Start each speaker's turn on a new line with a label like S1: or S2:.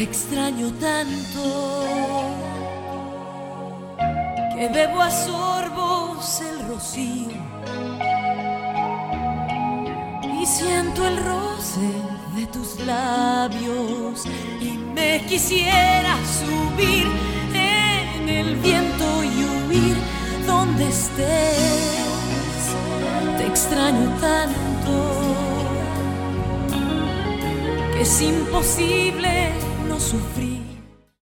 S1: Te extraño tanto que bebo a sorbos el rocío y siento el roce de tus labios y me quisiera subir en el viento y huir donde estés. Te extraño tanto que es imposible no sufrí.